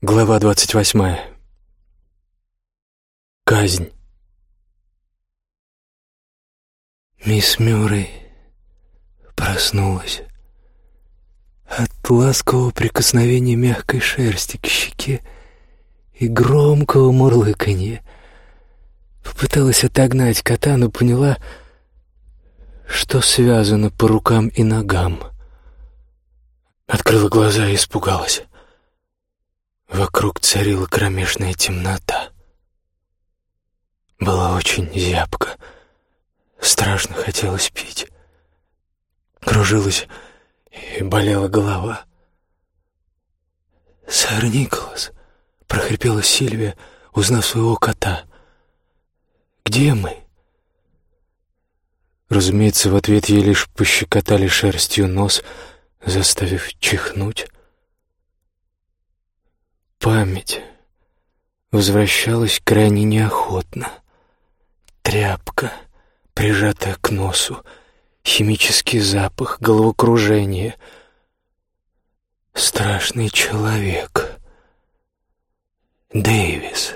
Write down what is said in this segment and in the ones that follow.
Глава двадцать восьмая. Казнь. Мисс Мюррей проснулась от ласкового прикосновения мягкой шерсти к щеке и громкого мурлыканья. Попыталась отогнать кота, но поняла, что связано по рукам и ногам. Открыла глаза и испугалась. Вокруг царила кромешная темнота. Было очень зябко. Страшно хотелось пить. Кружилась и болела голова. «Сэр Николас», — прохрипела Сильвия, узнав своего кота. «Где мы?» Разумеется, в ответ ей лишь пощекотали шерстью нос, заставив чихнуть. Память возвращалась крайне неохотно. Тряпка, прижатая к носу, химический запах, головокружение. Страшный человек. Дэвис,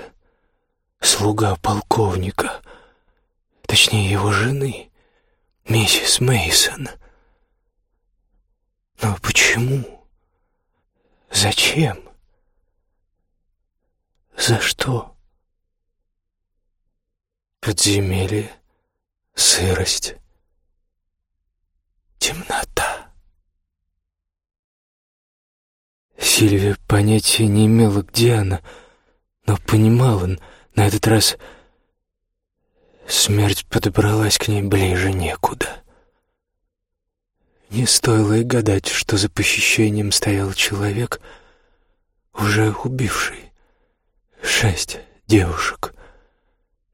слуга полковника, точнее его жены, миссис Мейсон. Но почему? Зачем? За что? Подземелье, сырость, темнота. Сильвия понятия не имела, где она, но понимала, на этот раз смерть подобралась к ней ближе некуда. Не стоило и гадать, что за похищением стоял человек, уже убивший шесть девушек,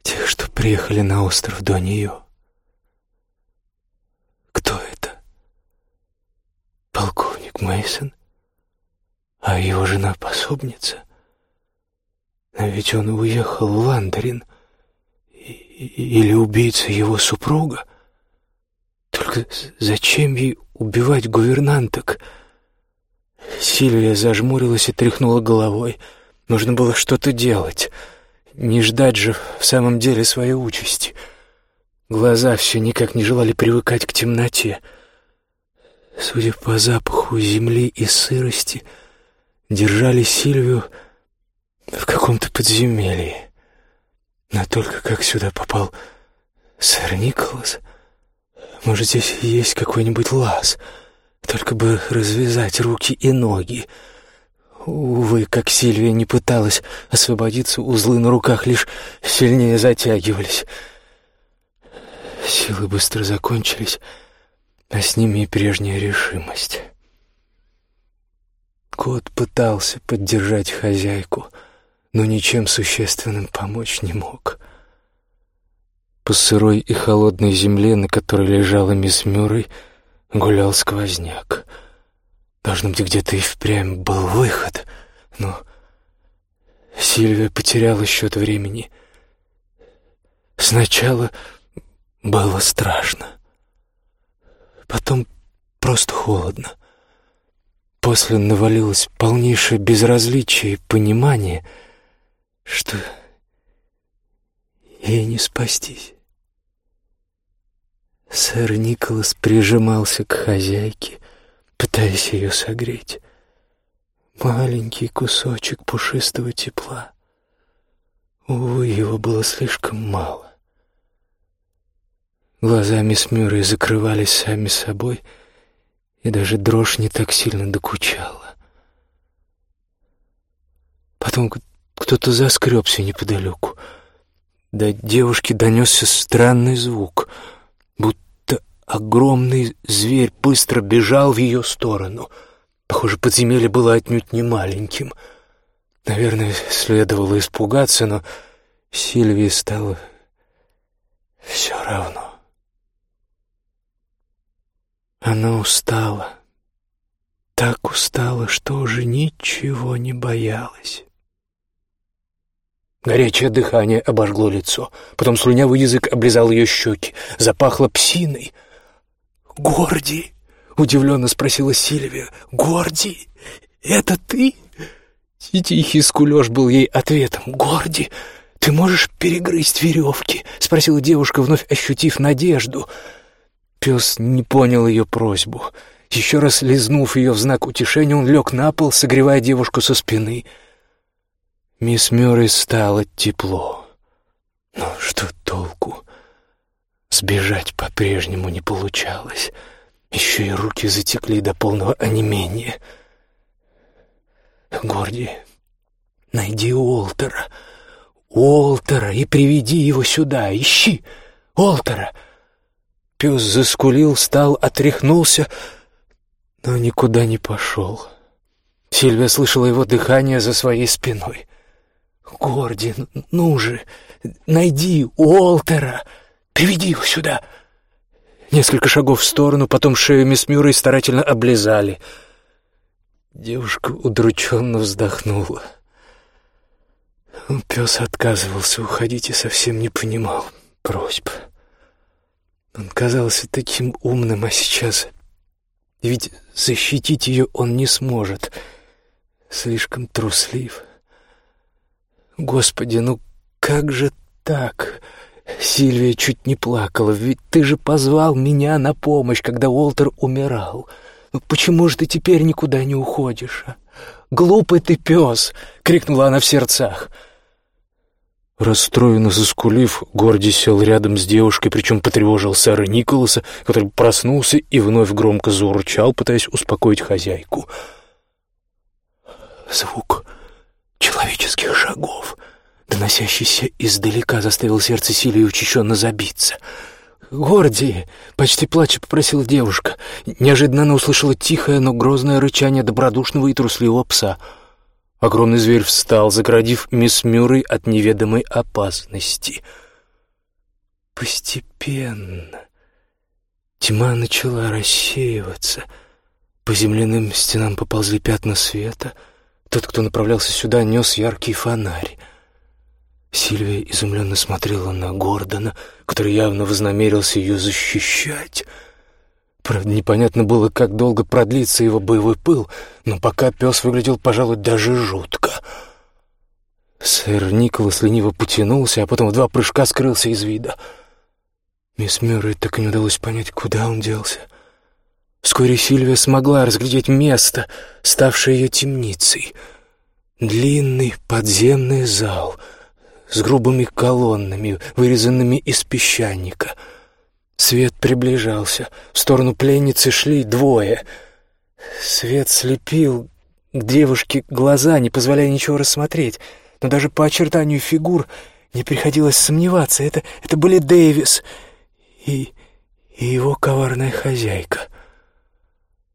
тех, что приехали на остров до нее. Кто это? Полковник Мейсон, а его жена пособница. А ведь он уехал в Ландерин, или убийца его супруга. Только зачем ей убивать гувернанток? Сильвия зажмурилась и тряхнула головой — Нужно было что-то делать. Не ждать же в самом деле своей участи. Глаза все никак не желали привыкать к темноте. Судя по запаху земли и сырости, держали Сильвию в каком-то подземелье. Но только как сюда попал сэр Николас? Может, здесь есть какой-нибудь лаз? Только бы развязать руки и ноги. Увы, как Сильвия не пыталась освободиться, узлы на руках лишь сильнее затягивались. Силы быстро закончились, а с ними и прежняя решимость. Кот пытался поддержать хозяйку, но ничем существенным помочь не мог. По сырой и холодной земле, на которой лежала мисс Мюррей, гулял сквозняк — Быть, где-то и впрямь был выход, но Сильвия потеряла счет времени. Сначала было страшно, потом просто холодно. После навалилось полнейшее безразличие и понимание, что ей не спастись. Сэр Николас прижимался к хозяйке, пытаясь ее согреть. Маленький кусочек пушистого тепла. Увы, его было слишком мало. Глаза мисс Мюррей закрывались сами собой, и даже дрожь не так сильно докучала. Потом кто-то заскребся неподалеку. До девушки донесся странный звук, Огромный зверь быстро бежал в ее сторону. Похоже, подземелье было отнюдь не маленьким. Наверное, следовало испугаться, но Сильвии стало все равно. Она устала, так устала, что уже ничего не боялась. Горячее дыхание обожгло лицо, потом слюнявый язык облизал ее щеки, запахло псиной — «Горди?» — удивленно спросила Сильвия. «Горди, это ты?» Тихий скулеж был ей ответом. «Горди, ты можешь перегрызть веревки?» — спросила девушка, вновь ощутив надежду. Пес не понял ее просьбу. Еще раз лизнув ее в знак утешения, он лег на пол, согревая девушку со спины. Мисс Мюррей стало тепло. Но что толку? Сбежать по-прежнему не получалось. Еще и руки затекли до полного онемения. Горди, найди Уолтера. Уолтера и приведи его сюда. Ищи Уолтера. Пес заскулил, встал, отряхнулся, но никуда не пошел. Сильвия слышала его дыхание за своей спиной. «Горди, ну же, найди Уолтера, приведи его сюда!» Несколько шагов в сторону, потом шею мисс Мюррей старательно облизали. Девушка удрученно вздохнула. Пес отказывался уходить и совсем не понимал просьб. Он казался таким умным, а сейчас... Ведь защитить ее он не сможет. Слишком труслив. Господи, ну как же так? Сильвия чуть не плакала, ведь ты же позвал меня на помощь, когда Уолтер умирал. Ну почему же ты теперь никуда не уходишь, а? Глупый ты пес! — крикнула она в сердцах. — Расстроенно заскулив, Горди сел рядом с девушкой, причем потревожил сэра Николаса, который проснулся и вновь громко заурчал, пытаясь успокоить хозяйку. Звук человеческих шагов, доносящийся издалека, заставил сердце Силии учащенно забиться. «Горди!» — почти плача попросила девушка. Неожиданно она услышала тихое, но грозное рычание добродушного и трусливого пса — Огромный зверь встал, заградив мисс Мюррей от неведомой опасности. Постепенно тьма начала рассеиваться. По земляным стенам поползли пятна света. Тот, кто направлялся сюда, нес яркий фонарь. Сильвия изумленно смотрела на Гордона, который явно вознамерился ее защищать — Правда, непонятно было, как долго продлится его боевой пыл, но пока пес выглядел, пожалуй, даже жутко. Сэр Николас лениво потянулся, а потом в два прыжка скрылся из вида. Мисс Мюррей так и не удалось понять, куда он делся. Вскоре Сильвия смогла разглядеть место, ставшее ее темницей. Длинный подземный зал с грубыми колоннами, вырезанными из песчаника — Свет приближался. В сторону пленницы шли двое. Свет слепил к девушке глаза, не позволяя ничего рассмотреть. Но даже по очертанию фигур не приходилось сомневаться. Это, это были Дэвис и, и его коварная хозяйка.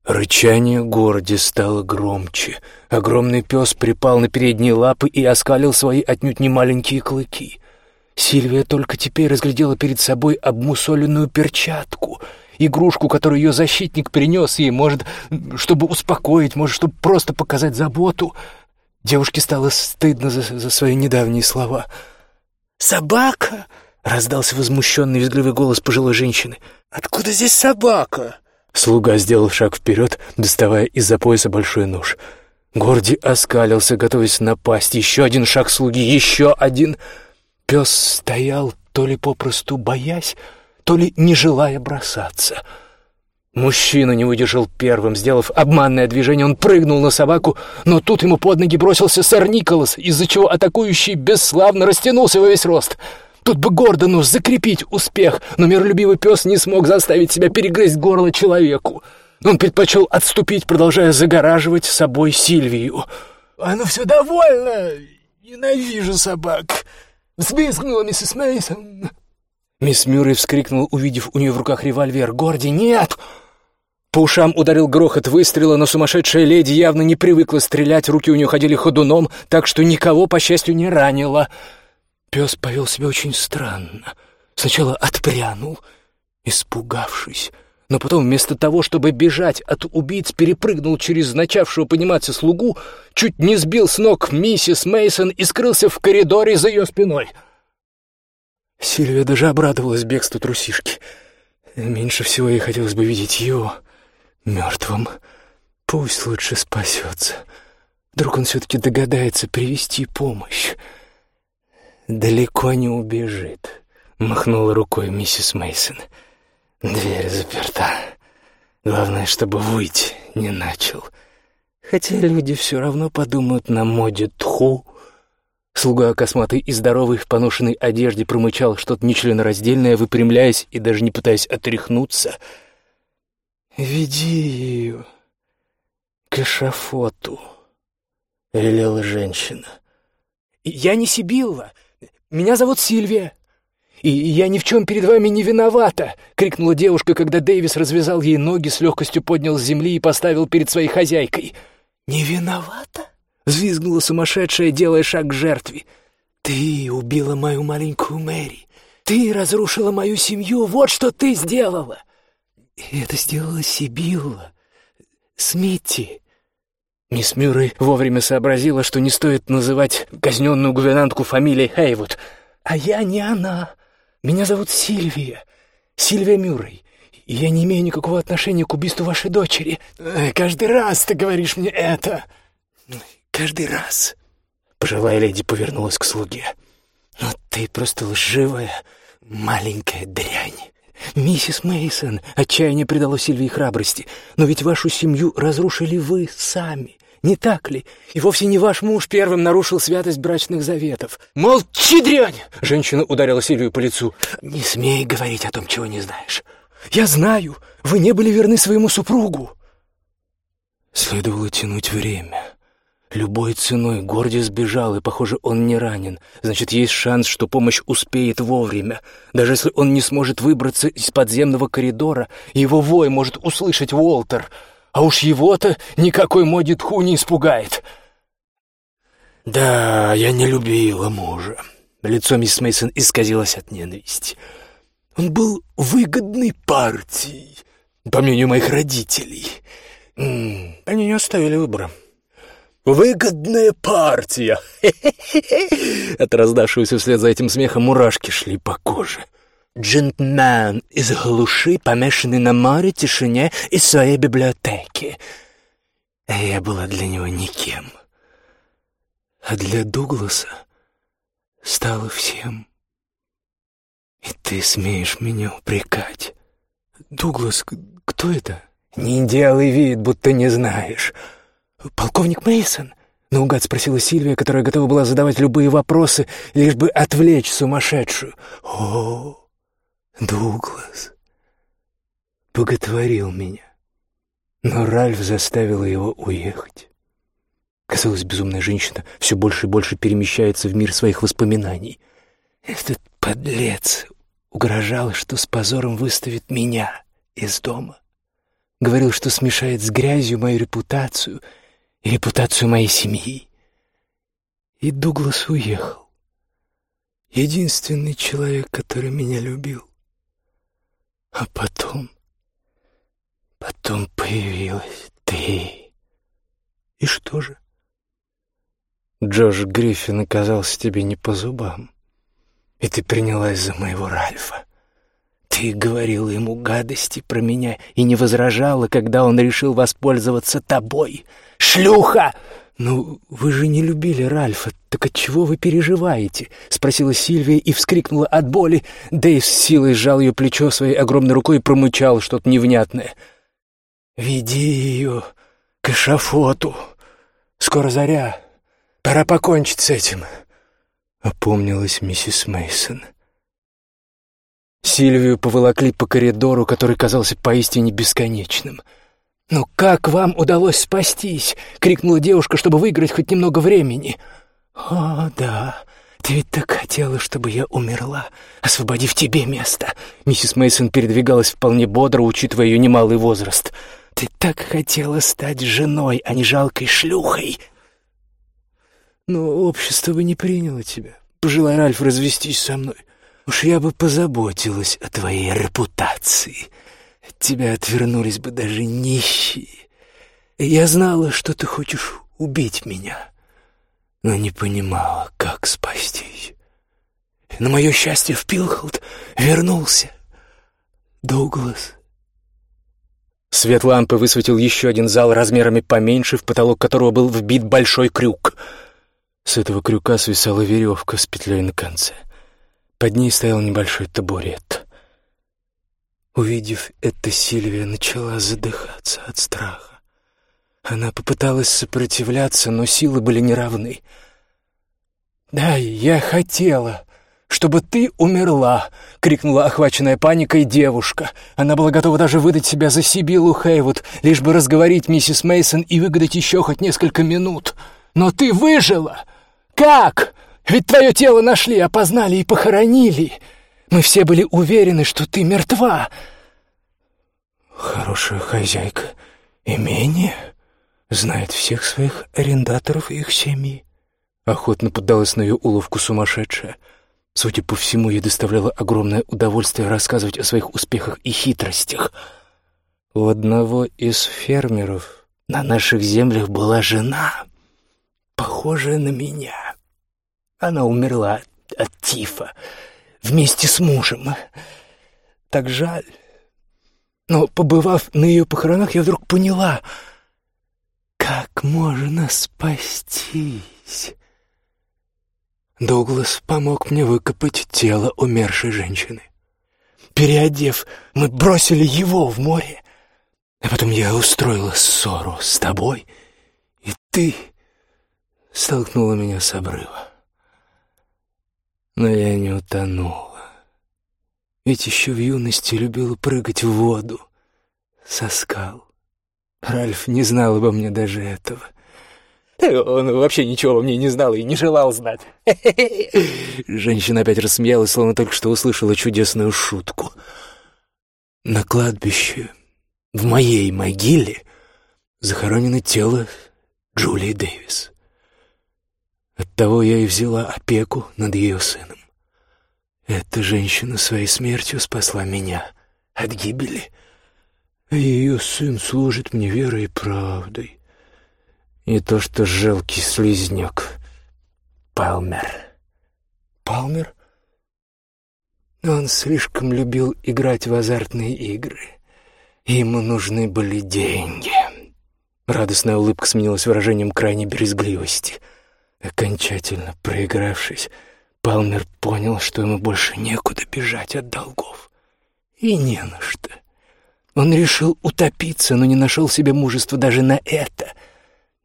Рычание городе стало громче. Огромный пес припал на передние лапы и оскалил свои отнюдь не маленькие клыки. Сильвия только теперь разглядела перед собой обмусоленную перчатку, игрушку, которую ее защитник принес ей, может, чтобы успокоить, может, чтобы просто показать заботу. Девушке стало стыдно за, за свои недавние слова. «Собака!» — раздался возмущенный визгливый голос пожилой женщины. «Откуда здесь собака?» Слуга сделал шаг вперед, доставая из-за пояса большой нож. Горди оскалился, готовясь напасть. Еще один шаг слуги, еще один... Пес стоял, то ли попросту боясь, то ли не желая бросаться. Мужчина не выдержал первым, сделав обманное движение, он прыгнул на собаку, но тут ему под ноги бросился сэр Николас, из-за чего атакующий бесславно растянулся во весь рост. Тут бы Гордону закрепить успех, но миролюбивый пес не смог заставить себя перегрызть горло человеку. Он предпочел отступить, продолжая загораживать собой Сильвию. «Оно все довольно! Ненавижу собак!» Взвизгнула миссис Мейсон. Мисс Мюррей вскрикнула, увидев у нее в руках револьвер. «Горди, нет!» По ушам ударил грохот выстрела, но сумасшедшая леди явно не привыкла стрелять, руки у нее ходили ходуном, так что никого, по счастью, не ранило. Пес повел себя очень странно. Сначала отпрянул, испугавшись, но потом вместо того, чтобы бежать от убийц, перепрыгнул через начавшего подниматься слугу, чуть не сбил с ног миссис Мейсон и скрылся в коридоре за ее спиной. Сильвия даже обрадовалась бегству трусишки. Меньше всего ей хотелось бы видеть его мертвым. Пусть лучше спасется. Вдруг он все-таки догадается привести помощь. «Далеко не убежит», — махнула рукой миссис Мейсон. «Дверь заперта. Главное, чтобы выйти не начал. Хотя люди все равно подумают на моде тху». Слуга косматый и здоровый в поношенной одежде промычал что-то нечленораздельное, выпрямляясь и даже не пытаясь отряхнуться. «Веди ее к эшафоту», — велела женщина. «Я не Сибилла. Меня зовут Сильвия. И я ни в чем перед вами не виновата!» — крикнула девушка, когда Дэвис развязал ей ноги, с легкостью поднял с земли и поставил перед своей хозяйкой. «Не виновата?» — взвизгнула сумасшедшая, делая шаг к жертве. «Ты убила мою маленькую Мэри. Ты разрушила мою семью. Вот что ты сделала!» Это сделала Сибилла. Смитти. Мисс Мюррей вовремя сообразила, что не стоит называть казненную гувернантку фамилией Хейвуд. «А я не она. Меня зовут Сильвия. Сильвия Мюррей. И я не имею никакого отношения к убийству вашей дочери. Э, каждый раз ты говоришь мне это. Каждый раз». Пожилая леди повернулась к слуге. «Но ты просто лживая маленькая дрянь. «Миссис Мейсон, отчаяние придало Сильвии храбрости. «Но ведь вашу семью разрушили вы сами, не так ли? И вовсе не ваш муж первым нарушил святость брачных заветов». «Молчи, дрянь!» — женщина ударила Сильвию по лицу. «Не смей говорить о том, чего не знаешь. Я знаю, вы не были верны своему супругу». Следовало тянуть время. Любой ценой Горди сбежал, и, похоже, он не ранен. Значит, есть шанс, что помощь успеет вовремя. Даже если он не сможет выбраться из подземного коридора, его вой может услышать Уолтер. А уж его-то никакой моди тху не испугает. «Да, я не любила мужа». Лицо мисс Мейсон исказилось от ненависти. «Он был выгодной партией, по мнению моих родителей. Они не оставили выбора». «Выгодная партия!» От раздавшегося вслед за этим смехом мурашки шли по коже. «Джентльмен из глуши, помешанный на море, тишине и своей библиотеке». Я была для него никем. А для Дугласа стала всем. И ты смеешь меня упрекать. Дуглас, кто это? Не делай вид, будто не знаешь. «Полковник Мейсон? наугад спросила Сильвия, которая готова была задавать любые вопросы, лишь бы отвлечь сумасшедшую. «О, Дуглас боготворил меня, но Ральф заставил его уехать». Казалось, безумная женщина все больше и больше перемещается в мир своих воспоминаний. Этот подлец угрожал, что с позором выставит меня из дома. Говорил, что смешает с грязью мою репутацию — и репутацию моей семьи. И Дуглас уехал. Единственный человек, который меня любил. А потом... Потом появилась ты. И что же? Джош Гриффин оказался тебе не по зубам. И ты принялась за моего Ральфа. Ты говорила ему гадости про меня и не возражала, когда он решил воспользоваться тобой. Шлюха! «Ну, вы же не любили Ральфа, так отчего вы переживаете?» — спросила Сильвия и вскрикнула от боли. Дэйв с силой сжал ее плечо своей огромной рукой и промычал что-то невнятное. «Веди ее к эшафоту. Скоро заря. Пора покончить с этим», — опомнилась миссис Мейсон. Сильвию поволокли по коридору, который казался поистине бесконечным. «Ну как вам удалось спастись?» — крикнула девушка, чтобы выиграть хоть немного времени. «О, да, ты ведь так хотела, чтобы я умерла, освободив тебе место». Миссис Мейсон передвигалась вполне бодро, учитывая ее немалый возраст. «Ты так хотела стать женой, а не жалкой шлюхой». «Но общество бы не приняло тебя. Пожелай, Ральф, развестись со мной». Уж я бы позаботилась о твоей репутации. От тебя отвернулись бы даже нищие. Я знала, что ты хочешь убить меня, но не понимала, как спастись. На мое счастье в Пилхолд вернулся Дуглас. Свет лампы высветил еще один зал размерами поменьше, в потолок которого был вбит большой крюк. С этого крюка свисала веревка с петлей на конце. Под ней стоял небольшой табурет. Увидев это, Сильвия начала задыхаться от страха. Она попыталась сопротивляться, но силы были неравны. «Да, я хотела, чтобы ты умерла!» — крикнула охваченная паникой девушка. Она была готова даже выдать себя за Сибилу Хейвуд, лишь бы разговорить миссис Мейсон и выгадать еще хоть несколько минут. «Но ты выжила! Как? Ведь твое тело нашли, опознали и похоронили. Мы все были уверены, что ты мертва!» «Хорошая хозяйка имения знает всех своих арендаторов и их семьи», — охотно поддалась на ее уловку сумасшедшая — Судя по всему, ей доставляло огромное удовольствие рассказывать о своих успехах и хитростях. У одного из фермеров на наших землях была жена, похожая на меня. Она умерла от тифа вместе с мужем. Так жаль. Но, побывав на ее похоронах, я вдруг поняла, как можно спастись. Дуглас помог мне выкопать тело умершей женщины. Переодев, мы бросили его в море. А потом я устроила ссору с тобой, и ты столкнула меня с обрыва. Но я не утонула. Ведь еще в юности любила прыгать в воду со скал. Ральф не знал обо мне даже этого. Он вообще ничего мне не знал и не желал знать. Женщина опять рассмеялась, словно только что услышала чудесную шутку. На кладбище, в моей могиле, захоронено тело Джулии Дэвис. Оттого я и взяла опеку над ее сыном. Эта женщина своей смертью спасла меня от гибели, а ее сын служит мне верой и правдой. И то, что жалкий слизнек. Палмер. Палмер? Он слишком любил играть в азартные игры. Ему нужны были деньги. Радостная улыбка сменилась выражением крайней брезгливости. Окончательно проигравшись, Палмер понял, что ему больше некуда бежать от долгов. И не на что. Он решил утопиться, но не нашел себе мужества даже на это —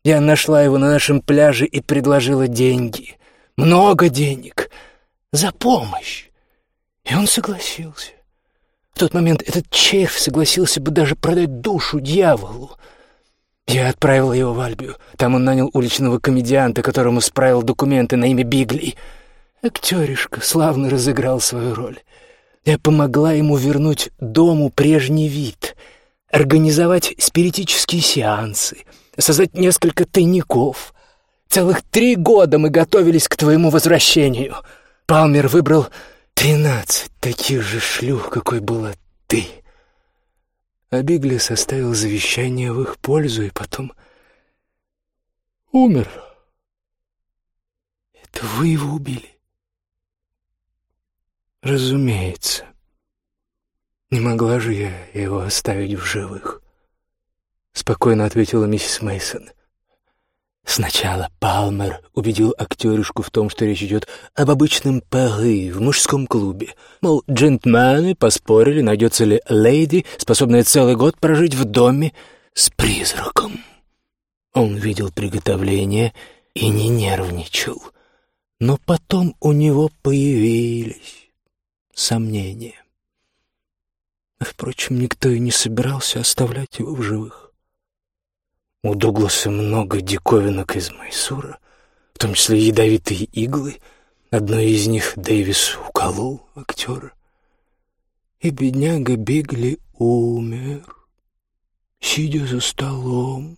я нашла его на нашем пляже и предложила деньги. Много денег. За помощь. И он согласился. В тот момент этот червь согласился бы даже продать душу дьяволу. Я отправила его в Альбию. Там он нанял уличного комедианта, которому справил документы на имя Бигли. Актеришка славно разыграл свою роль. Я помогла ему вернуть дому прежний вид, организовать спиритические сеансы — создать несколько тайников. Целых три года мы готовились к твоему возвращению. Палмер выбрал тринадцать таких же шлюх, какой была ты. А составил завещание в их пользу и потом умер. Это вы его убили? Разумеется. Не могла же я его оставить в живых. — спокойно ответила миссис Мейсон. Сначала Палмер убедил актеришку в том, что речь идет об обычном пары в мужском клубе. Мол, джентльмены поспорили, найдется ли леди, способная целый год прожить в доме с призраком. Он видел приготовление и не нервничал. Но потом у него появились сомнения. Впрочем, никто и не собирался оставлять его в живых. У Дугласа много диковинок из Майсура, в том числе ядовитые иглы. Одной из них Дэвис уколол актера. И бедняга Бигли умер, сидя за столом.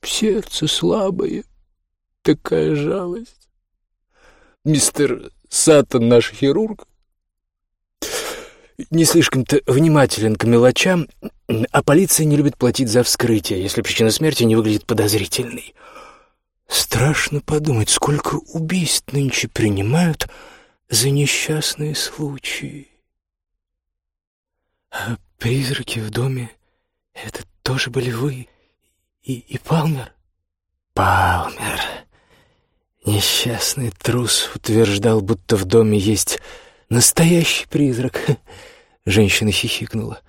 Сердце слабое, такая жалость. Мистер Саттон, наш хирург, не слишком-то внимателен к мелочам, а полиция не любит платить за вскрытие, если причина смерти не выглядит подозрительной. Страшно подумать, сколько убийств нынче принимают за несчастные случаи. А призраки в доме Это тоже были вы и, и Палмер? Палмер. Несчастный трус утверждал, будто в доме есть настоящий призрак. Женщина хихикнула.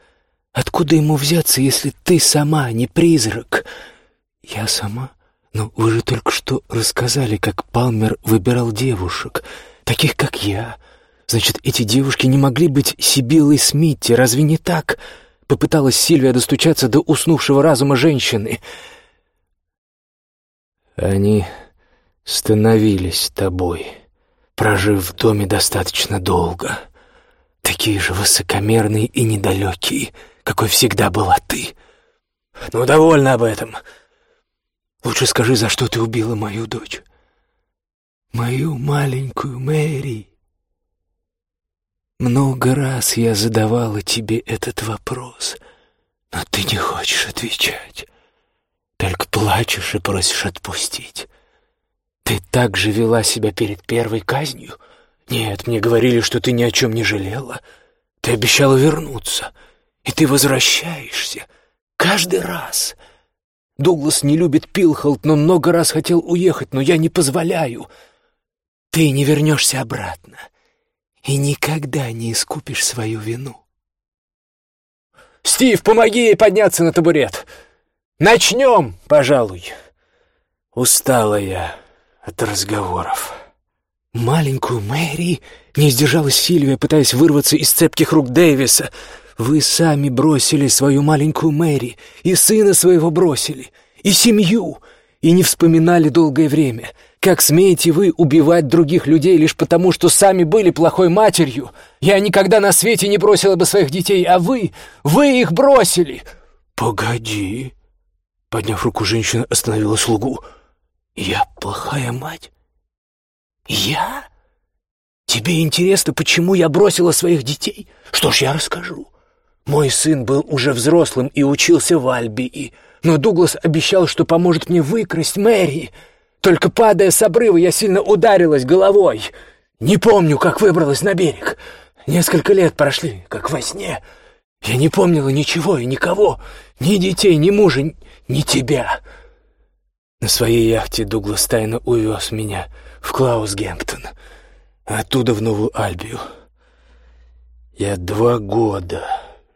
Откуда ему взяться, если ты сама не призрак? Я сама? Но вы же только что рассказали, как Палмер выбирал девушек, таких как я. Значит, эти девушки не могли быть Сибиллой Смитти, разве не так? Попыталась Сильвия достучаться до уснувшего разума женщины. Они становились тобой, прожив в доме достаточно долго. Такие же высокомерные и недалекие, какой всегда была ты. Ну, довольно об этом. Лучше скажи, за что ты убила мою дочь. Мою маленькую Мэри. Много раз я задавала тебе этот вопрос, но ты не хочешь отвечать. Только плачешь и просишь отпустить. Ты так же вела себя перед первой казнью? Нет, мне говорили, что ты ни о чем не жалела. Ты обещала вернуться, и ты возвращаешься. Каждый раз. Дуглас не любит Пилхолд, но много раз хотел уехать, но я не позволяю. Ты не вернешься обратно и никогда не искупишь свою вину. «Стив, помоги ей подняться на табурет! Начнем, пожалуй!» Устала я от разговоров. «Маленькую Мэри!» — не сдержалась Сильвия, пытаясь вырваться из цепких рук Дэвиса. «Вы сами бросили свою маленькую Мэри, и сына своего бросили, и семью, и не вспоминали долгое время. Как смеете вы убивать других людей лишь потому, что сами были плохой матерью? Я никогда на свете не бросила бы своих детей, а вы, вы их бросили!» «Погоди!» Подняв руку, женщина остановила слугу. «Я плохая мать? Я? Тебе интересно, почему я бросила своих детей? Что ж, я расскажу. Мой сын был уже взрослым и учился в Альбии, но Дуглас обещал, что поможет мне выкрасть Мэри». Только падая с обрыва, я сильно ударилась головой. Не помню, как выбралась на берег. Несколько лет прошли, как во сне. Я не помнила ничего и никого, ни детей, ни мужа, ни тебя. На своей яхте Дуглас тайно увез меня в Клаусгемптон, оттуда в Новую Альбию. Я два года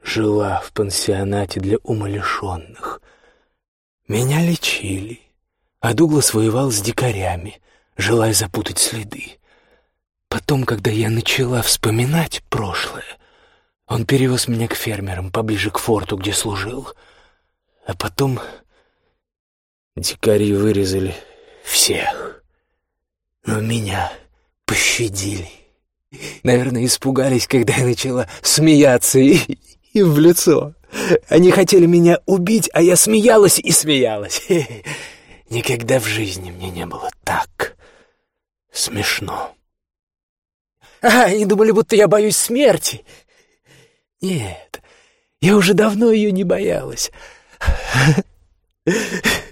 жила в пансионате для умалишенных. Меня лечили, а Дуглас воевал с дикарями, желая запутать следы. Потом, когда я начала вспоминать прошлое, он перевез меня к фермерам, поближе к форту, где служил. А потом дикари вырезали всех. Но меня пощадили. Наверное, испугались, когда я начала смеяться и, в лицо. Они хотели меня убить, а я смеялась и смеялась. Никогда в жизни мне не было так смешно. А, они думали, будто я боюсь смерти. Нет, я уже давно ее не боялась.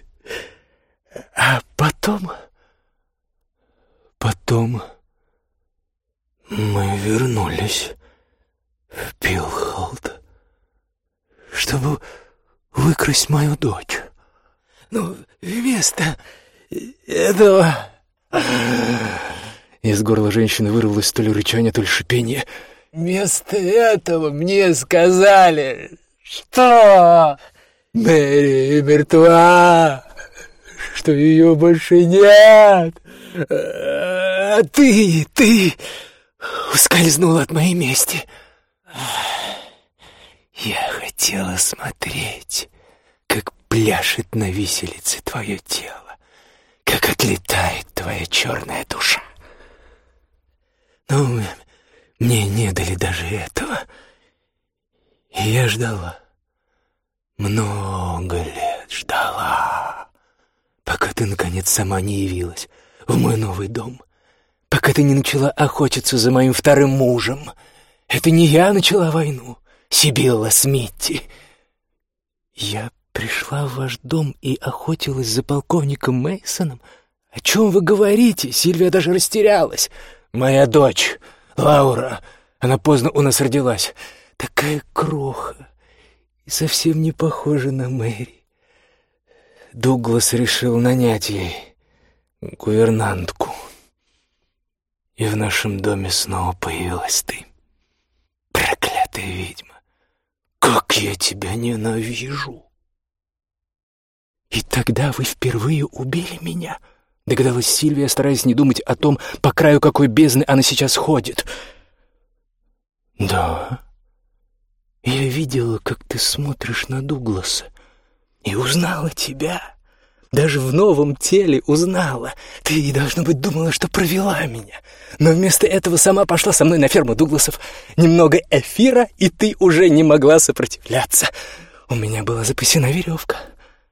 А потом... Потом мы вернулись в Пилхолд, чтобы выкрасть мою дочь. Ну, вместо этого...» Из горла женщины вырвалось то ли рычание, то ли шипение. «Вместо этого мне сказали, что Мэри мертва, что ее больше нет, а ты, ты ускользнула от моей мести. Я хотела смотреть, как пляшет на виселице твое тело, как отлетает твоя черная душа. Но мне не дали даже этого. И я ждала, много лет ждала, пока ты, наконец, сама не явилась в мой новый дом, пока ты не начала охотиться за моим вторым мужем. Это не я начала войну, Сибилла Смитти. Я пришла в ваш дом и охотилась за полковником Мейсоном? О чем вы говорите? Сильвия даже растерялась. Моя дочь, Лаура, она поздно у нас родилась. Такая кроха. и совсем не похожа на Мэри. Дуглас решил нанять ей гувернантку. И в нашем доме снова появилась ты. Проклятая ведьма! Как я тебя ненавижу! И тогда вы впервые убили меня, догадалась Сильвия, стараясь не думать о том, по краю какой бездны она сейчас ходит. Да, я видела, как ты смотришь на Дугласа, и узнала тебя. Даже в новом теле узнала. Ты, должно быть, думала, что провела меня. Но вместо этого сама пошла со мной на ферму Дугласов. Немного эфира, и ты уже не могла сопротивляться. У меня была запасена веревка.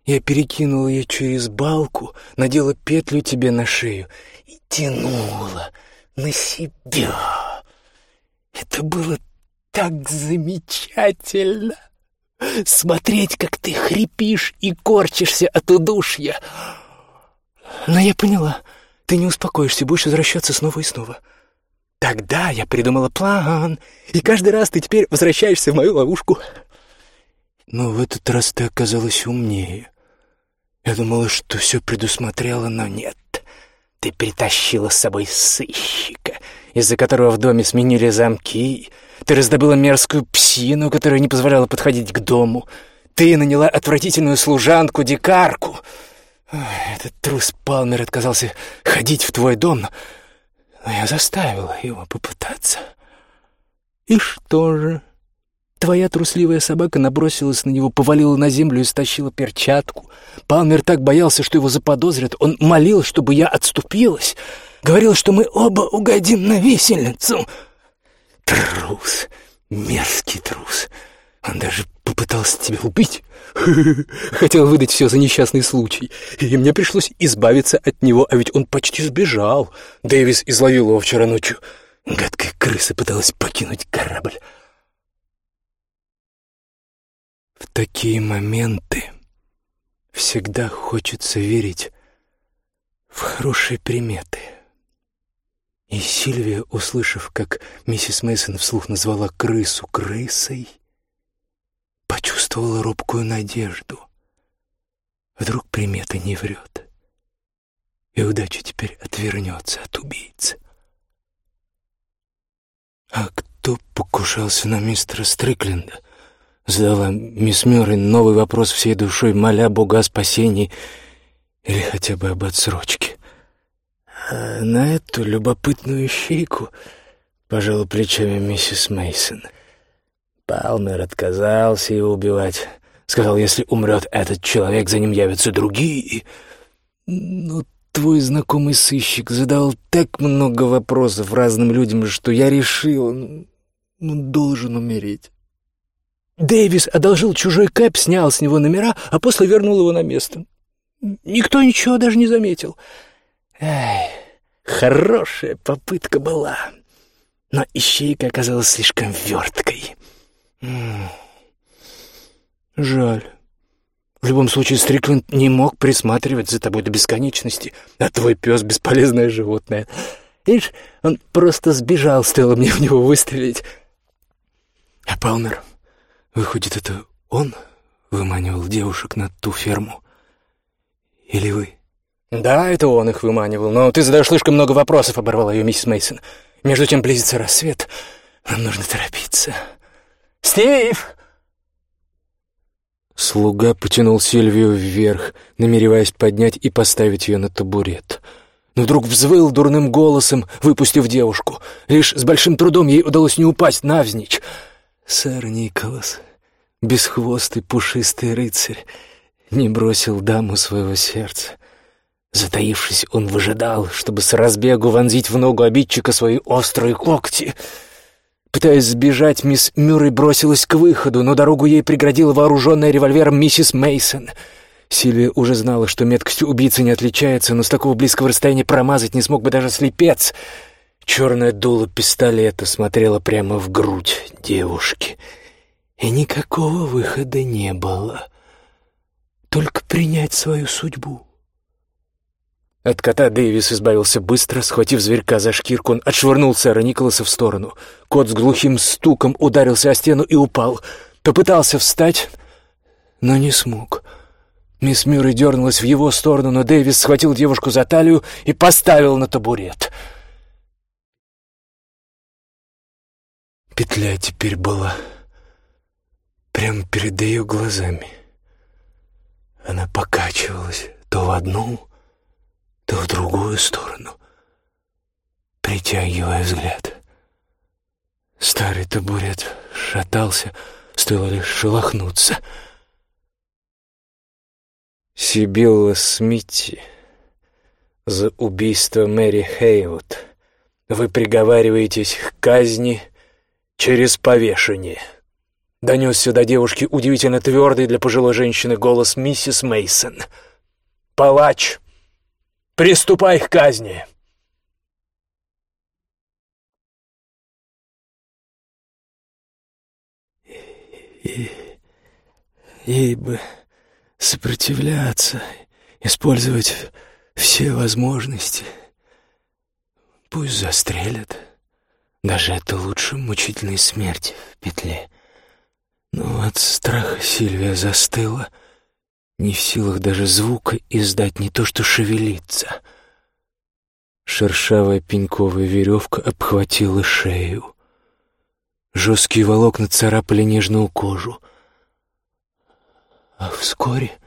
Я перекинула ее через балку, надела петлю тебе на шею и тянула на себя. Это было так замечательно. Смотреть, как ты хрипишь и корчишься от удушья. Но я поняла, ты не успокоишься, будешь возвращаться снова и снова. Тогда я придумала план, и каждый раз ты теперь возвращаешься в мою ловушку. Но в этот раз ты оказалась умнее. Я думала, что все предусмотрела, но нет. Ты притащила с собой сыщика, из-за которого в доме сменили замки, ты раздобыла мерзкую псину, которая не позволяла подходить к дому. Ты наняла отвратительную служанку-дикарку. Этот трус Палмер отказался ходить в твой дом, но я заставила его попытаться. И что же? Твоя трусливая собака набросилась на него, повалила на землю и стащила перчатку. Палмер так боялся, что его заподозрят. Он молил, чтобы я отступилась. Говорил, что мы оба угодим на висельницу. Трус, мерзкий трус. Он даже попытался тебя убить. Хотел выдать все за несчастный случай. И мне пришлось избавиться от него, а ведь он почти сбежал. Дэвис изловил его вчера ночью. Гадкая крыса пыталась покинуть корабль. В такие моменты всегда хочется верить в хорошие приметы. И Сильвия, услышав, как миссис Мейсон вслух назвала крысу крысой, почувствовала робкую надежду. Вдруг примета не врет, и удача теперь отвернется от убийцы. «А кто покушался на мистера Стрикленда?» Задала мисс Мюррен новый вопрос всей душой, моля Бога о спасении или хотя бы об отсрочке. А на эту любопытную щейку пожала плечами миссис Мейсон. Палмер отказался его убивать. Сказал, если умрет этот человек, за ним явятся другие. Но твой знакомый сыщик задал так много вопросов разным людям, что я решил, он должен умереть. Дэвис одолжил чужой кэп, снял с него номера, а после вернул его на место. Никто ничего даже не заметил. Эй, хорошая попытка была, но ищейка оказалась слишком верткой. Жаль. В любом случае, Стрикленд не мог присматривать за тобой до бесконечности, а твой пес — бесполезное животное. Видишь, он просто сбежал, стоило мне в него выстрелить. А Палмер, выходит, это он выманивал девушек на ту ферму? Или вы? «Да, это он их выманивал, но ты задаешь слишком много вопросов», — оборвала ее миссис Мейсон. «Между тем близится рассвет. Нам нужно торопиться». «Стив!» Слуга потянул Сильвию вверх, намереваясь поднять и поставить ее на табурет. Но вдруг взвыл дурным голосом, выпустив девушку. Лишь с большим трудом ей удалось не упасть навзничь. «Сэр Николас, бесхвостый пушистый рыцарь, не бросил даму своего сердца. Затаившись, он выжидал, чтобы с разбегу вонзить в ногу обидчика свои острые когти. Пытаясь сбежать, мисс Мюррей бросилась к выходу, но дорогу ей преградила вооруженная револьвером миссис Мейсон. Сильвия уже знала, что меткостью убийцы не отличается, но с такого близкого расстояния промазать не смог бы даже слепец. Черное дуло пистолета смотрело прямо в грудь девушки, и никакого выхода не было. Только принять свою судьбу. От кота Дэвис избавился быстро, схватив зверька за шкирку, он отшвырнул сэра Николаса в сторону. Кот с глухим стуком ударился о стену и упал. Попытался встать, но не смог. Мисс Мюррей дернулась в его сторону, но Дэвис схватил девушку за талию и поставил на табурет. Петля теперь была прямо перед ее глазами. Она покачивалась то в одну, то в другую сторону, притягивая взгляд. Старый табурет шатался, стоило лишь шелохнуться. Сибилла Смитти за убийство Мэри Хейвуд. Вы приговариваетесь к казни через повешение. Донес сюда девушке удивительно твердый для пожилой женщины голос миссис Мейсон. «Палач, приступай к казни!» И ей бы сопротивляться, использовать все возможности. Пусть застрелят. Даже это лучше мучительной смерти в петле. Но от страха Сильвия застыла, не в силах даже звука издать, не то что шевелиться. Шершавая пеньковая веревка обхватила шею. Жесткие волокна царапали нежную кожу. А вскоре...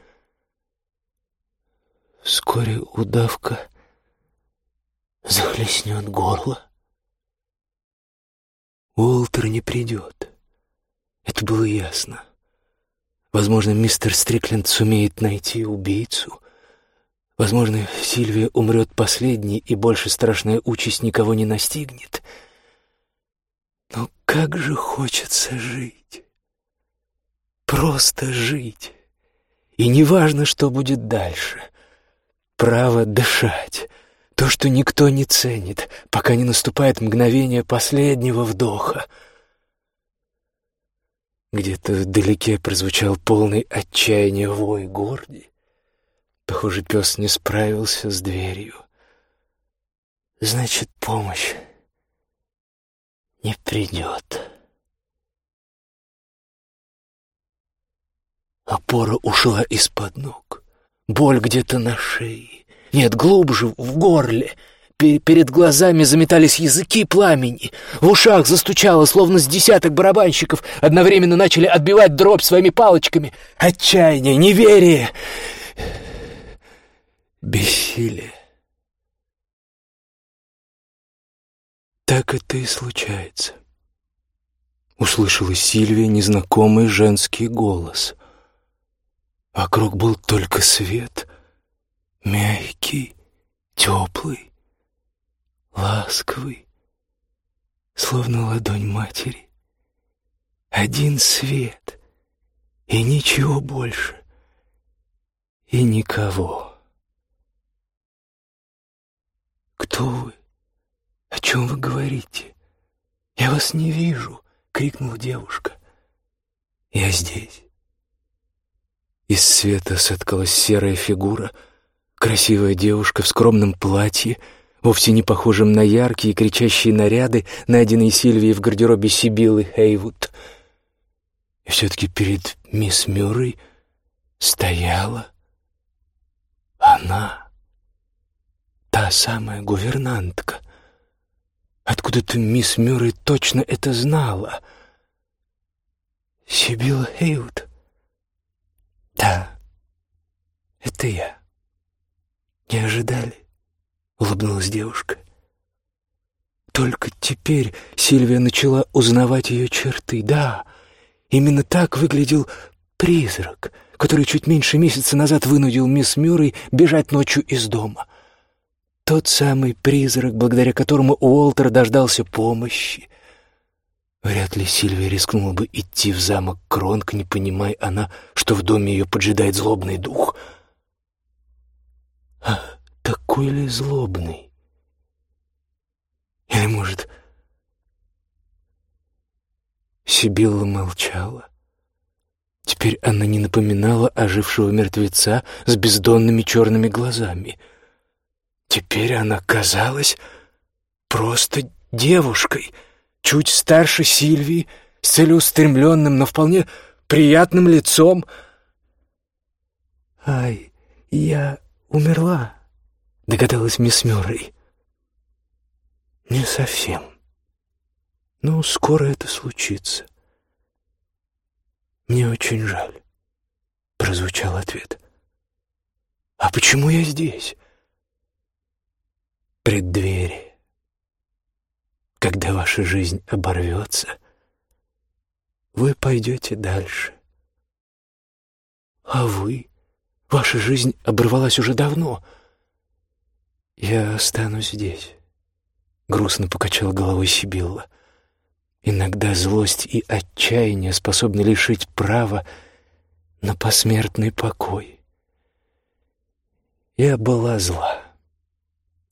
Вскоре удавка захлестнет горло. Уолтер не придет. Это было ясно. Возможно, мистер Стрикленд сумеет найти убийцу. Возможно, Сильвия умрет последней, и больше страшная участь никого не настигнет — но как же хочется жить. Просто жить. И не важно, что будет дальше. Право дышать. То, что никто не ценит, пока не наступает мгновение последнего вдоха. Где-то вдалеке прозвучал полный отчаяния вой горди. Похоже, пес не справился с дверью. Значит, помощь не придет. Опора ушла из-под ног. Боль где-то на шее. Нет, глубже, в горле. Перед глазами заметались языки пламени. В ушах застучало, словно с десяток барабанщиков одновременно начали отбивать дробь своими палочками. Отчаяние, неверие, бессилие. Так это и случается. Услышала Сильвия незнакомый женский голос. Вокруг был только свет, мягкий, теплый, ласковый, словно ладонь матери. Один свет и ничего больше, и никого. Кто вы? «О чем вы говорите? Я вас не вижу!» — крикнула девушка. «Я здесь». Из света соткалась серая фигура, красивая девушка в скромном платье, вовсе не похожем на яркие кричащие наряды, найденные Сильвией в гардеробе Сибилы Хейвуд. И все-таки перед мисс Мюррей стояла она, та самая гувернантка, Откуда-то мисс Мюррей точно это знала. Сибила Хейвуд? Да, это я. Не ожидали? Улыбнулась девушка. Только теперь Сильвия начала узнавать ее черты. Да, именно так выглядел призрак, который чуть меньше месяца назад вынудил мисс Мюррей бежать ночью из дома — тот самый призрак, благодаря которому Уолтер дождался помощи. Вряд ли Сильвия рискнула бы идти в замок Кронг, не понимая она, что в доме ее поджидает злобный дух. А такой ли злобный? Или, может... Сибилла молчала. Теперь она не напоминала ожившего мертвеца с бездонными черными глазами — Теперь она казалась просто девушкой, чуть старше Сильвии, с целеустремленным, но вполне приятным лицом. «Ай, я умерла», — догадалась мисс Мюррей. «Не совсем. Но скоро это случится». «Мне очень жаль», — прозвучал ответ. «А почему я здесь?» «Преддверие. Когда ваша жизнь оборвется, вы пойдете дальше. А вы? Ваша жизнь оборвалась уже давно. Я останусь здесь. Грустно покачала головой Сибилла. Иногда злость и отчаяние способны лишить права на посмертный покой. Я была зла.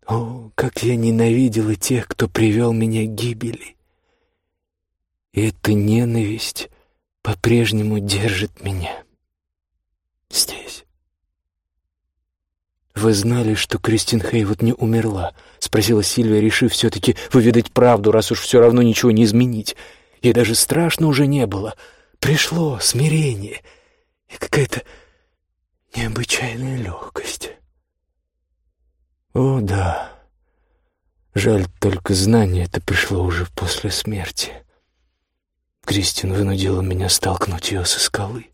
О, как я ненавидела тех, кто привел меня к гибели. И эта ненависть по-прежнему держит меня здесь. «Вы знали, что Кристин Хейвуд не умерла?» — спросила Сильвия, решив все-таки выведать правду, раз уж все равно ничего не изменить. Ей даже страшно уже не было. Пришло смирение и какая-то необычайная легкость. О, да. Жаль, только знание это пришло уже после смерти. Кристин вынудила меня столкнуть ее со скалы.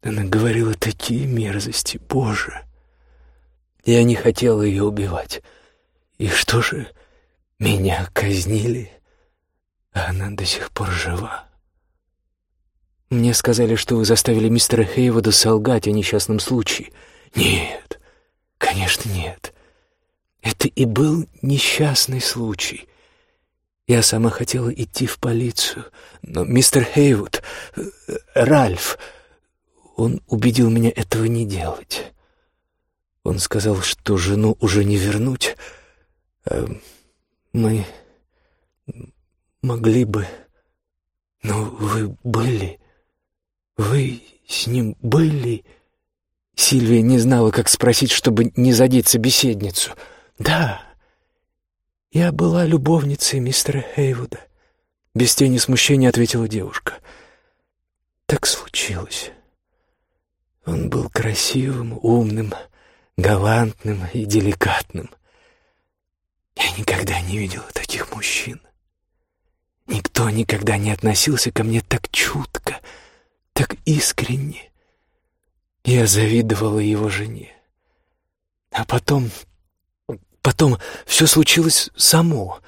Она говорила такие мерзости, Боже. Я не хотела ее убивать. И что же, меня казнили, а она до сих пор жива. Мне сказали, что вы заставили мистера Хейвода солгать о несчастном случае. Нет, конечно, нет. Это и был несчастный случай. Я сама хотела идти в полицию, но мистер Хейвуд, э, Ральф, он убедил меня этого не делать. Он сказал, что жену уже не вернуть. А мы могли бы... Но вы были... Вы с ним были... Сильвия не знала, как спросить, чтобы не задеть собеседницу. «Да, «Я была любовницей мистера Хейвуда», — без тени смущения ответила девушка. «Так случилось. Он был красивым, умным, галантным и деликатным. Я никогда не видела таких мужчин. Никто никогда не относился ко мне так чутко, так искренне. Я завидовала его жене. А потом Потом все случилось само.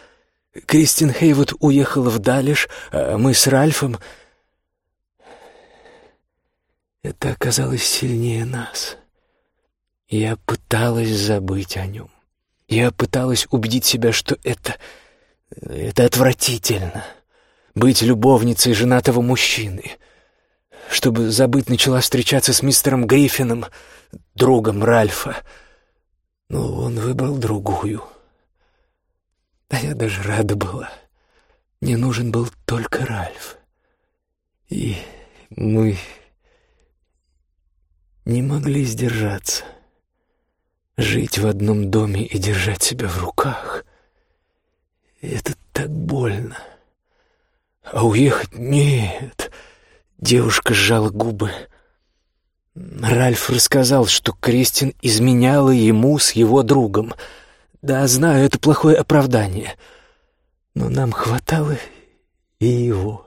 Кристин Хейвуд уехала в Далиш, а мы с Ральфом... Это оказалось сильнее нас. Я пыталась забыть о нем. Я пыталась убедить себя, что это... Это отвратительно. Быть любовницей женатого мужчины. Чтобы забыть, начала встречаться с мистером Гриффином, другом Ральфа. Но он выбрал другую. А я даже рада была. Мне нужен был только Ральф. И мы не могли сдержаться. Жить в одном доме и держать себя в руках — это так больно. А уехать — нет. Девушка сжала губы. Ральф рассказал, что Кристин изменяла ему с его другом. Да, знаю, это плохое оправдание. Но нам хватало и его.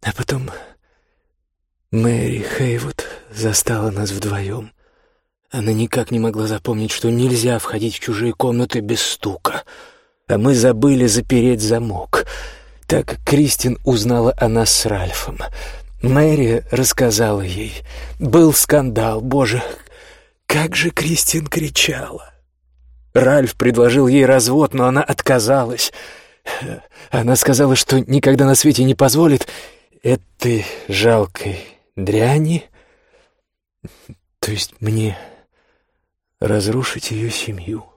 А потом Мэри Хейвуд застала нас вдвоем. Она никак не могла запомнить, что нельзя входить в чужие комнаты без стука. А мы забыли запереть замок. Так Кристин узнала о нас с Ральфом. Мэри рассказала ей. Был скандал, боже, как же Кристин кричала. Ральф предложил ей развод, но она отказалась. Она сказала, что никогда на свете не позволит этой жалкой дряни, то есть мне, разрушить ее семью.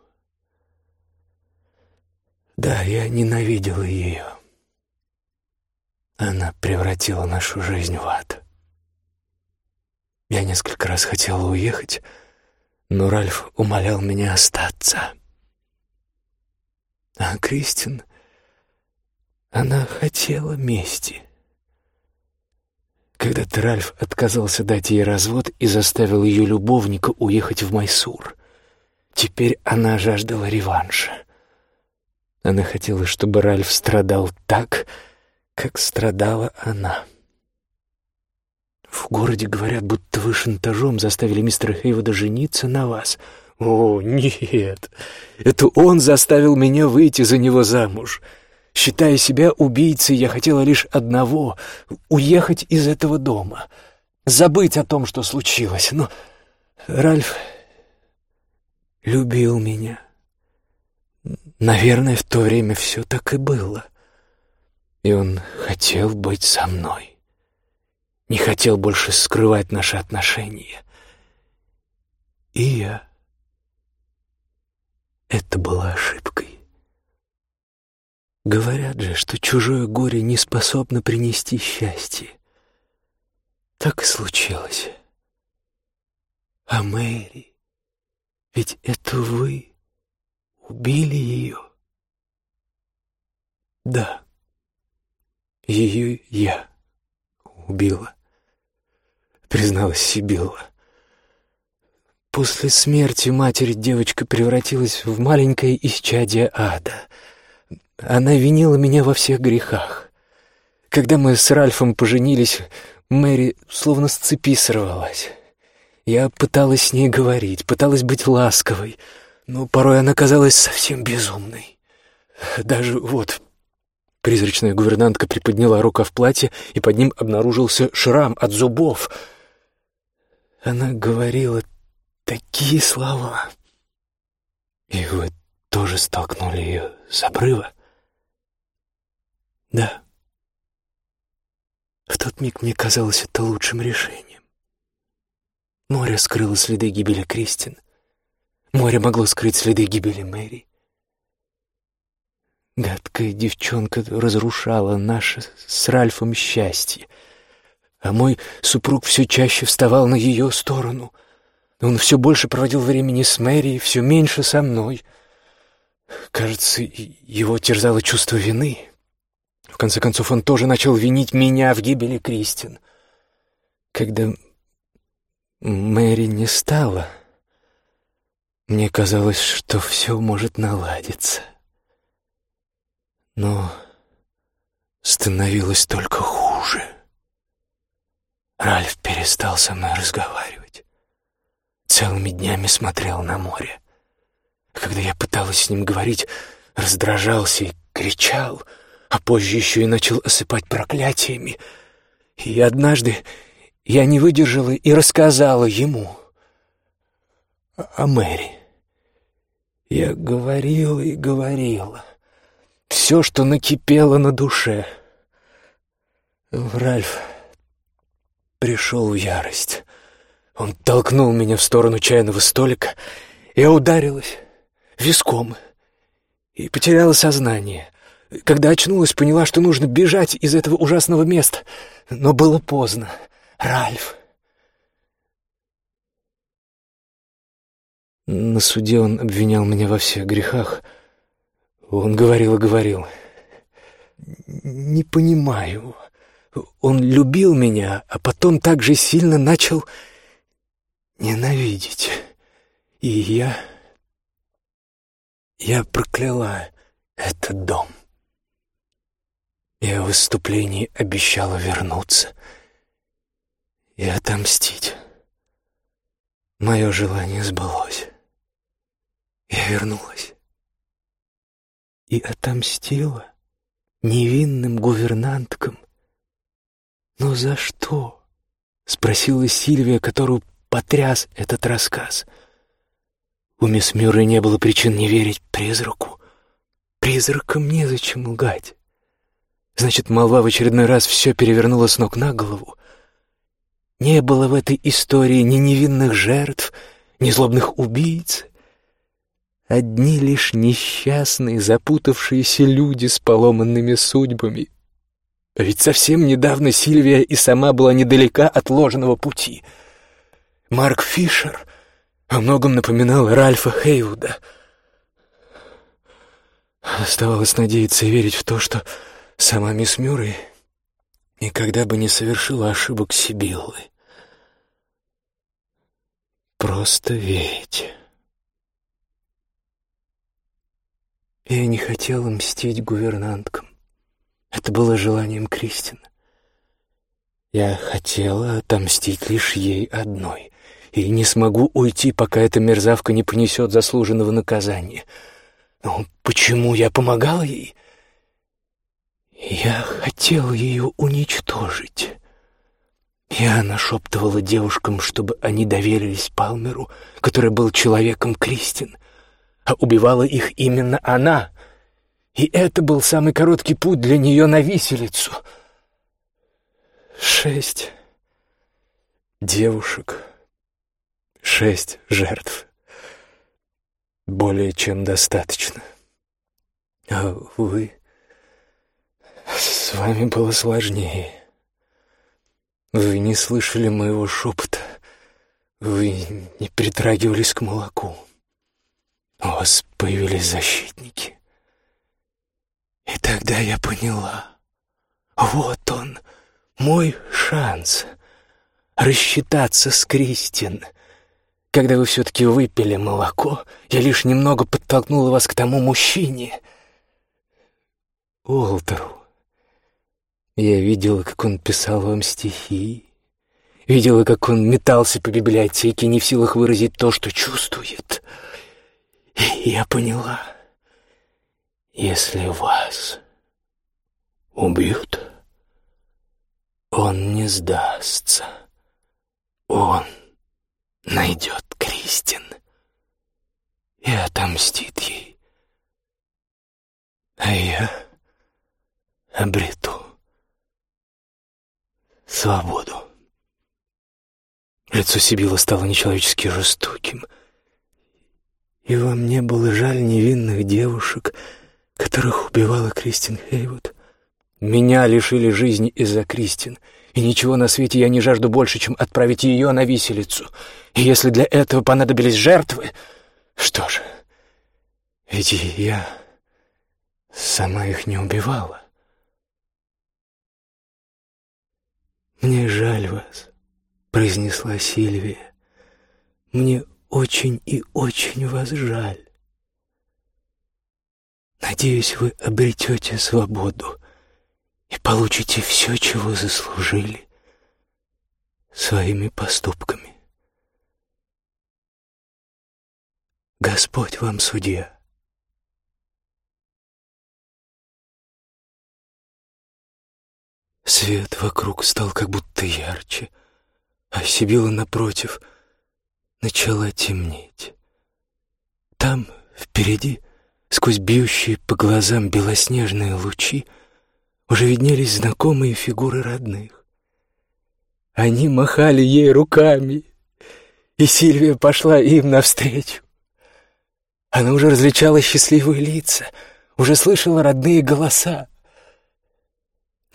Да, я ненавидела ее. Она превратила нашу жизнь в ад. Я несколько раз хотела уехать, но Ральф умолял меня остаться. А Кристин, она хотела мести. Когда-то Ральф отказался дать ей развод и заставил ее любовника уехать в Майсур. Теперь она жаждала реванша. Она хотела, чтобы Ральф страдал так, как страдала она. В городе говорят, будто вы шантажом заставили мистера Хейвода жениться на вас. О, нет, это он заставил меня выйти за него замуж. Считая себя убийцей, я хотела лишь одного — уехать из этого дома, забыть о том, что случилось. Но Ральф любил меня. Наверное, в то время все так и было. И он хотел быть со мной. Не хотел больше скрывать наши отношения. И я. Это была ошибкой. Говорят же, что чужое горе не способно принести счастье. Так и случилось. А Мэри, ведь это вы убили ее. Да, ее я убила, призналась Сибилла. После смерти матери девочка превратилась в маленькое исчадие ада — она винила меня во всех грехах. Когда мы с Ральфом поженились, Мэри словно с цепи сорвалась. Я пыталась с ней говорить, пыталась быть ласковой, но порой она казалась совсем безумной. Даже вот призрачная гувернантка приподняла рука в платье, и под ним обнаружился шрам от зубов. Она говорила такие слова. И вы тоже столкнули ее с обрыва? Да. В тот миг мне казалось это лучшим решением. Море скрыло следы гибели Кристин. Море могло скрыть следы гибели Мэри. Гадкая девчонка разрушала наше с Ральфом счастье, а мой супруг все чаще вставал на ее сторону. Он все больше проводил времени с Мэри, все меньше со мной. Кажется, его терзало чувство вины. Конце концов, он тоже начал винить меня в гибели Кристин. Когда Мэри не стала, мне казалось, что все может наладиться. Но становилось только хуже. Ральф перестал со мной разговаривать. Целыми днями смотрел на море. Когда я пыталась с ним говорить, раздражался и кричал — а позже еще и начал осыпать проклятиями. И однажды я не выдержала и рассказала ему о Мэри. Я говорила и говорила. Все, что накипело на душе. Ральф пришел в ярость. Он толкнул меня в сторону чайного столика. Я ударилась виском и потеряла сознание. Когда очнулась, поняла, что нужно бежать из этого ужасного места. Но было поздно. Ральф. На суде он обвинял меня во всех грехах. Он говорил и говорил. Не понимаю. Он любил меня, а потом так же сильно начал ненавидеть. И я... Я прокляла этот дом. Я в выступлении обещала вернуться и отомстить. Мое желание сбылось. Я вернулась и отомстила невинным гувернанткам. «Но за что?» — спросила Сильвия, которую потряс этот рассказ. У мисс Мюррей не было причин не верить призраку. Призракам незачем лгать. Значит, молва в очередной раз все перевернула с ног на голову. Не было в этой истории ни невинных жертв, ни злобных убийц. Одни лишь несчастные, запутавшиеся люди с поломанными судьбами. А ведь совсем недавно Сильвия и сама была недалека от ложного пути. Марк Фишер о многом напоминал Ральфа Хейвуда. Оставалось надеяться и верить в то, что Сама мисс Мюррей никогда бы не совершила ошибок Сибиллы. Просто верить. Я не хотела мстить гувернанткам. Это было желанием Кристина. Я хотела отомстить лишь ей одной, и не смогу уйти, пока эта мерзавка не понесет заслуженного наказания. Но почему я помогала ей? Я хотел ее уничтожить. Я нашептывала девушкам, чтобы они доверились Палмеру, который был человеком Кристин, а убивала их именно она. И это был самый короткий путь для нее на виселицу. Шесть девушек, шесть жертв. Более чем достаточно. А вы... С вами было сложнее. Вы не слышали моего шепота. Вы не притрагивались к молоку. У вас появились защитники. И тогда я поняла. Вот он, мой шанс рассчитаться с Кристин. Когда вы все-таки выпили молоко, я лишь немного подтолкнула вас к тому мужчине. Уолтеру. Я видела, как он писал вам стихи, видела, как он метался по библиотеке, не в силах выразить то, что чувствует. И я поняла, если вас убьют, он не сдастся. Он найдет Кристин и отомстит ей. А я обрету свободу. Лицо Сибила стало нечеловечески жестоким. И вам не было жаль невинных девушек, которых убивала Кристин Хейвуд. Меня лишили жизни из-за Кристин, и ничего на свете я не жажду больше, чем отправить ее на виселицу. И если для этого понадобились жертвы, что же, ведь я сама их не убивала. «Мне жаль вас», — произнесла Сильвия. «Мне очень и очень вас жаль. Надеюсь, вы обретете свободу и получите все, чего заслужили своими поступками. Господь вам судья». Свет вокруг стал как будто ярче, а Сибила, напротив, начала темнеть. Там, впереди, сквозь бьющие по глазам белоснежные лучи, уже виднелись знакомые фигуры родных. Они махали ей руками, и Сильвия пошла им навстречу. Она уже различала счастливые лица, уже слышала родные голоса.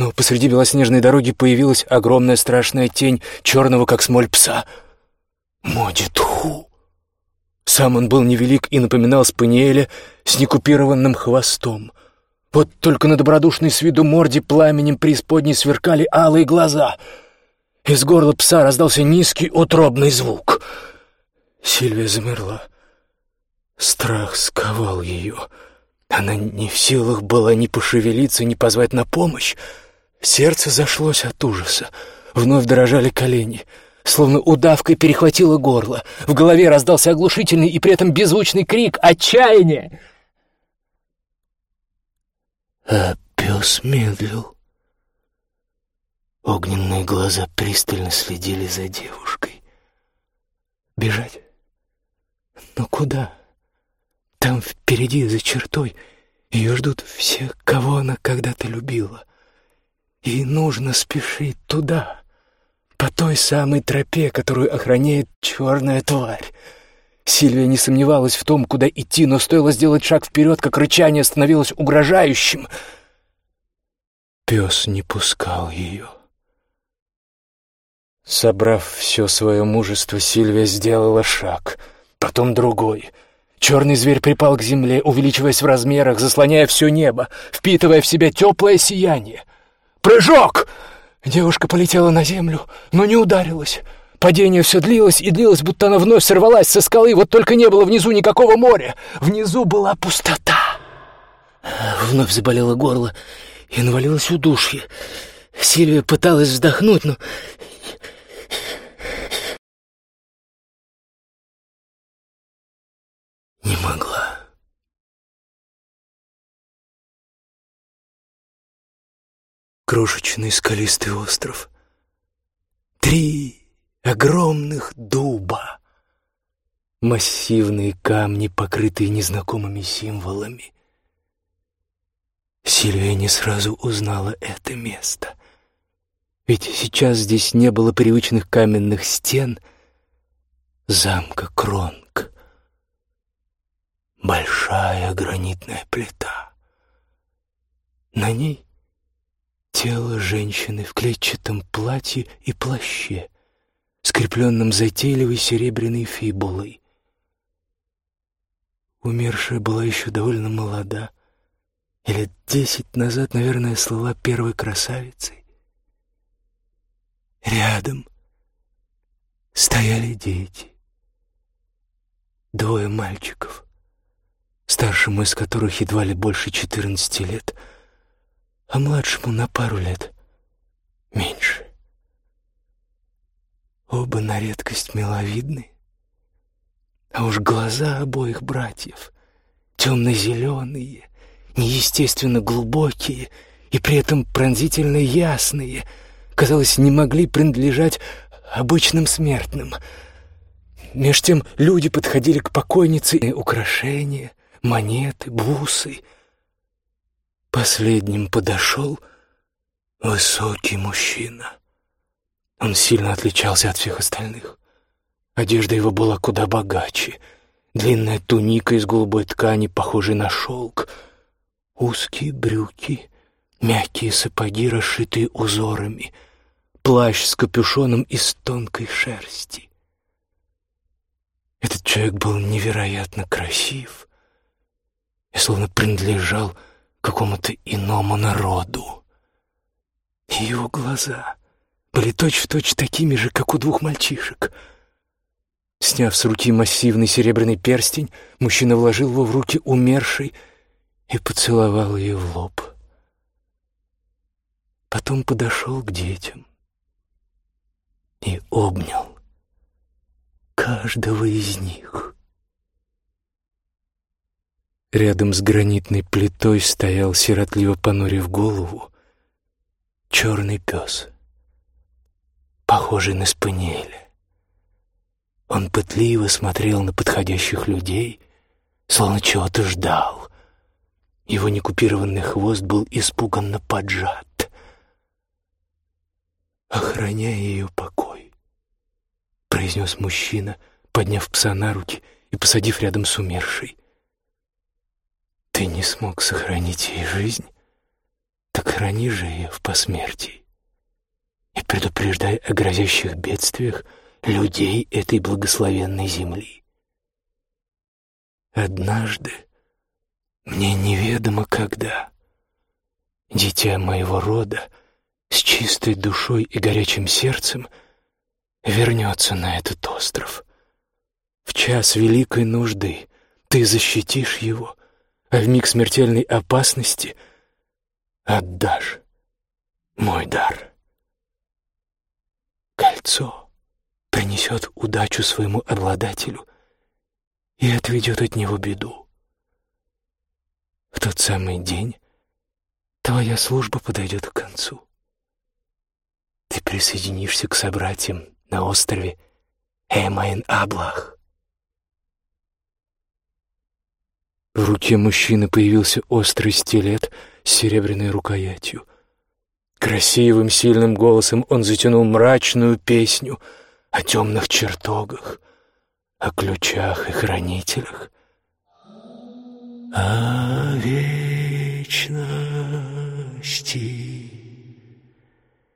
Но посреди белоснежной дороги появилась огромная страшная тень черного, как смоль пса. Модитху. Сам он был невелик и напоминал спаниеля с некупированным хвостом. Вот только на добродушной с виду морде пламенем преисподней сверкали алые глаза. Из горла пса раздался низкий утробный звук. Сильвия замерла. Страх сковал ее. Она не в силах была ни пошевелиться, ни позвать на помощь. Сердце зашлось от ужаса. Вновь дрожали колени. Словно удавкой перехватило горло. В голове раздался оглушительный и при этом беззвучный крик отчаяния. А пес медлил. Огненные глаза пристально следили за девушкой. Бежать? Но куда? Там впереди, за чертой, ее ждут все, кого она когда-то любила. И нужно спешить туда, по той самой тропе, которую охраняет черная тварь. Сильвия не сомневалась в том, куда идти, но стоило сделать шаг вперед, как рычание становилось угрожающим. Пес не пускал ее. Собрав все свое мужество, Сильвия сделала шаг, потом другой. Черный зверь припал к земле, увеличиваясь в размерах, заслоняя все небо, впитывая в себя теплое сияние — Прыжок! Девушка полетела на землю, но не ударилась. Падение все длилось и длилось, будто она вновь сорвалась со скалы, вот только не было внизу никакого моря. Внизу была пустота. Вновь заболело горло и навалилось удушье. Сильвия пыталась вздохнуть, но... Не могла. Крошечный скалистый остров. Три огромных дуба. Массивные камни, покрытые незнакомыми символами. Сильвия не сразу узнала это место. Ведь сейчас здесь не было привычных каменных стен замка Кронг. Большая гранитная плита. На ней тело женщины в клетчатом платье и плаще, скрепленном затейливой серебряной фибулой. Умершая была еще довольно молода, и лет десять назад, наверное, слыла первой красавицей. Рядом стояли дети. Двое мальчиков, старшему из которых едва ли больше четырнадцати лет, а младшему на пару лет меньше. Оба на редкость миловидны. А уж глаза обоих братьев темно-зеленые, неестественно глубокие и при этом пронзительно ясные, казалось, не могли принадлежать обычным смертным. Меж тем люди подходили к покойнице и украшения, монеты, бусы. Последним подошел высокий мужчина — он сильно отличался от всех остальных. Одежда его была куда богаче. Длинная туника из голубой ткани, похожей на шелк. Узкие брюки, мягкие сапоги, расшитые узорами. Плащ с капюшоном из тонкой шерсти. Этот человек был невероятно красив и словно принадлежал какому-то иному народу. И его глаза — были точь-в-точь точь такими же, как у двух мальчишек. Сняв с руки массивный серебряный перстень, мужчина вложил его в руки умершей и поцеловал ее в лоб. Потом подошел к детям и обнял каждого из них. Рядом с гранитной плитой стоял, сиротливо понурив голову, черный пес — похожий на спаниеля. Он пытливо смотрел на подходящих людей, словно чего-то ждал. Его некупированный хвост был испуганно поджат. «Охраняя ее покой», — произнес мужчина, подняв пса на руки и посадив рядом с умершей. «Ты не смог сохранить ей жизнь, так храни же ее в посмертии и предупреждай о грозящих бедствиях людей этой благословенной земли. Однажды, мне неведомо когда, дитя моего рода с чистой душой и горячим сердцем вернется на этот остров. В час великой нужды ты защитишь его, а в миг смертельной опасности отдашь мой дар». Кольцо принесет удачу своему обладателю и отведет от него беду. В тот самый день твоя служба подойдет к концу. Ты присоединишься к собратьям на острове Эмайн-Аблах. В руке мужчины появился острый стилет с серебряной рукоятью. Красивым, сильным голосом он затянул мрачную песню о темных чертогах, о ключах и хранителях, о вечности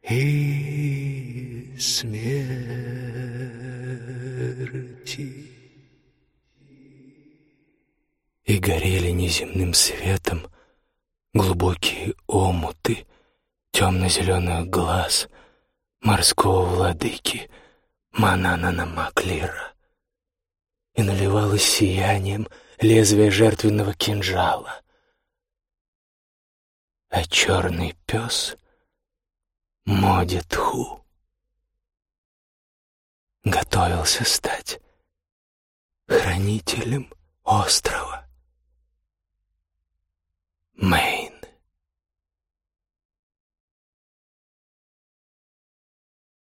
и смерти. И горели неземным светом глубокие омуты — темно-зеленых глаз морского владыки Мананана Маклира и наливалось сиянием лезвие жертвенного кинжала. А черный пес Модитху готовился стать хранителем острова Мэйн.